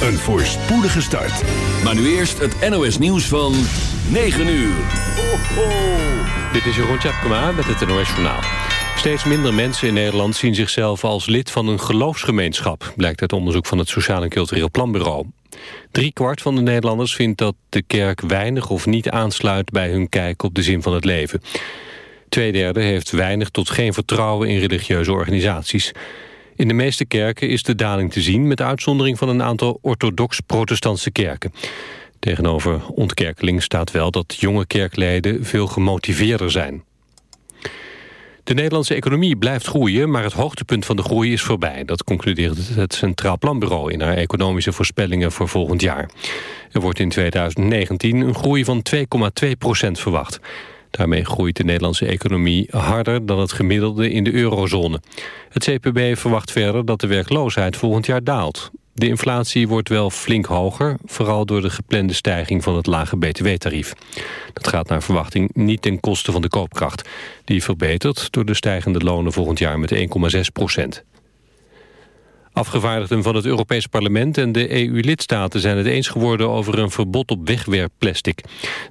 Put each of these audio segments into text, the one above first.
een voorspoedige start. Maar nu eerst het NOS nieuws van 9 uur. Ho, ho. Dit is Jeroen Tjepkema met het NOS Journaal. Steeds minder mensen in Nederland zien zichzelf als lid van een geloofsgemeenschap... blijkt uit onderzoek van het Sociaal en Cultureel Planbureau. Drie kwart van de Nederlanders vindt dat de kerk weinig of niet aansluit... bij hun kijk op de zin van het leven. Tweederde heeft weinig tot geen vertrouwen in religieuze organisaties. In de meeste kerken is de daling te zien... met uitzondering van een aantal orthodox-protestantse kerken. Tegenover ontkerkeling staat wel dat jonge kerkleden veel gemotiveerder zijn. De Nederlandse economie blijft groeien, maar het hoogtepunt van de groei is voorbij. Dat concludeert het Centraal Planbureau in haar economische voorspellingen voor volgend jaar. Er wordt in 2019 een groei van 2,2 procent verwacht. Daarmee groeit de Nederlandse economie harder dan het gemiddelde in de eurozone. Het CPB verwacht verder dat de werkloosheid volgend jaar daalt. De inflatie wordt wel flink hoger, vooral door de geplande stijging van het lage btw-tarief. Dat gaat naar verwachting niet ten koste van de koopkracht. Die verbetert door de stijgende lonen volgend jaar met 1,6 procent. Afgevaardigden van het Europees Parlement en de EU-lidstaten zijn het eens geworden over een verbod op wegwerpplastic.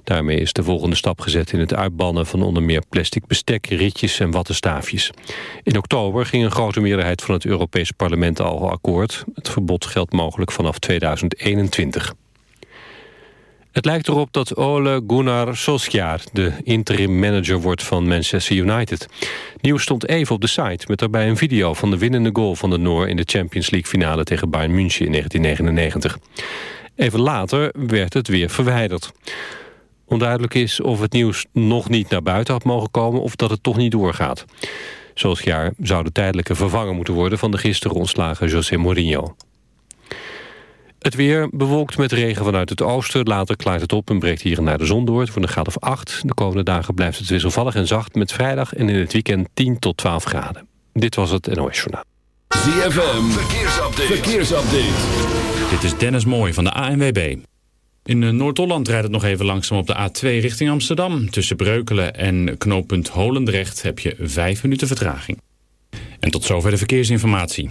Daarmee is de volgende stap gezet in het uitbannen van onder meer plastic bestek, ritjes en wattenstaafjes. In oktober ging een grote meerderheid van het Europees Parlement al akkoord. Het verbod geldt mogelijk vanaf 2021. Het lijkt erop dat Ole Gunnar Solskjaer de interim manager wordt van Manchester United. Nieuws stond even op de site met daarbij een video van de winnende goal van de Noor... in de Champions League finale tegen Bayern München in 1999. Even later werd het weer verwijderd. Onduidelijk is of het nieuws nog niet naar buiten had mogen komen... of dat het toch niet doorgaat. Solskjaer zou de tijdelijke vervanger moeten worden... van de gisteren ontslagen José Mourinho. Het weer bewolkt met regen vanuit het oosten. Later klaart het op en breekt hier en daar de zon door. Het wordt een graad of 8. De komende dagen blijft het wisselvallig en zacht... met vrijdag en in het weekend 10 tot 12 graden. Dit was het NOS Journaal. ZFM, verkeersupdate. verkeersupdate. Dit is Dennis Mooij van de ANWB. In eh, Noord-Holland rijdt het nog even langzaam op de A2 richting Amsterdam. Tussen Breukelen en knooppunt Holendrecht heb je 5 minuten vertraging. En tot zover de verkeersinformatie.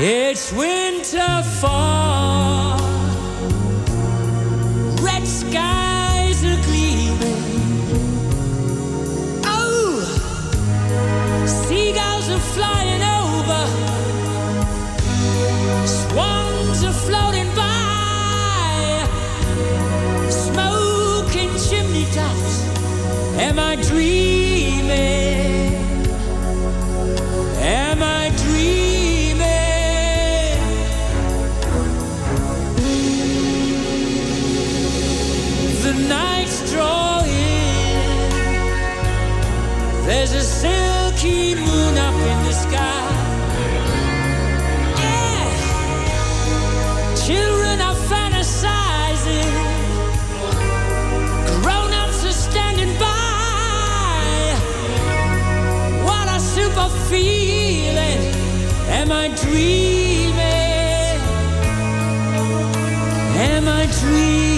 It's winter fall. Red skies are gleaming. Oh, seagulls are flying There's a silky moon up in the sky. Yeah, children are fantasizing. Grown ups are standing by. What a super feeling. Am I dreaming? Am I dreaming?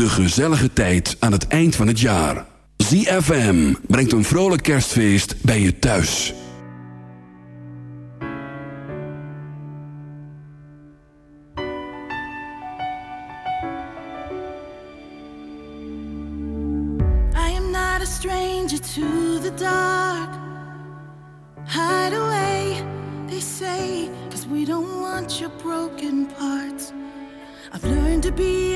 de gezellige tijd aan het eind van het jaar. ZFM brengt een vrolijk kerstfeest bij je thuis. I am not a stranger to the dark. Hide away, they say, cause we don't want your broken parts. I've learned to be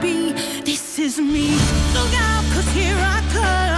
be. This is me. Look out, cause here I come.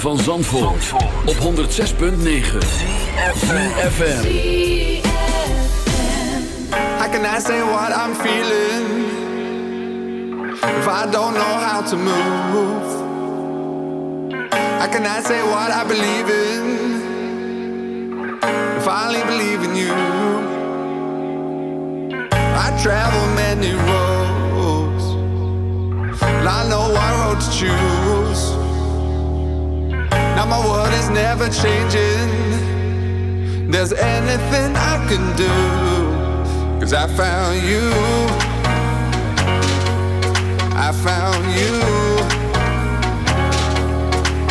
van Zandvoort, Zandvoort. op 106.9 CFFM How can I say what I'm feeling. If I don't know how to move How can I say what I believe in. If I only believe in you. I travel many roads. I know what road to choose. my world is never changing. There's anything I can do, cause I found you. I found you.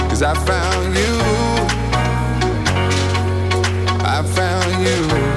Cause I found you. I found you.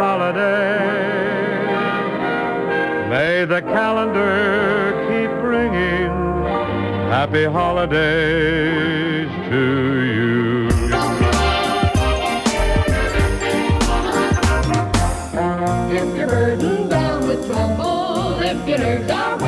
holiday. May the calendar keep bringing happy holidays to you. If you're burdened down with trouble, if you're down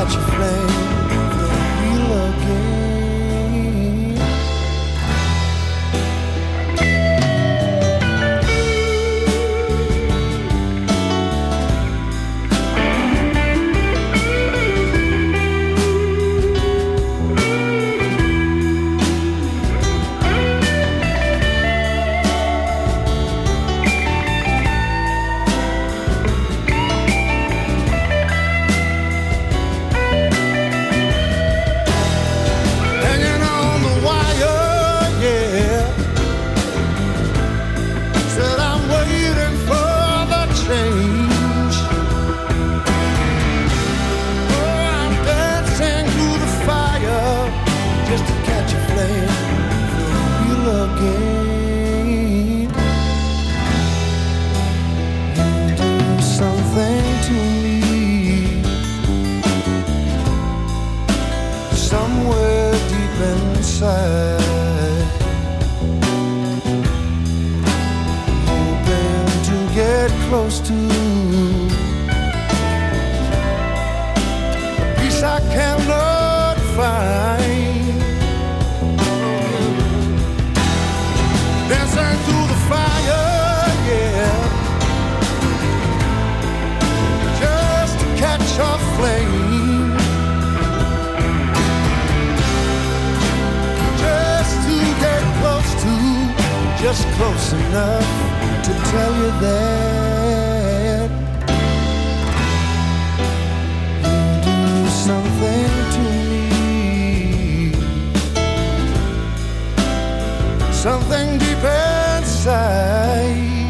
just to catch a flame. Deep inside.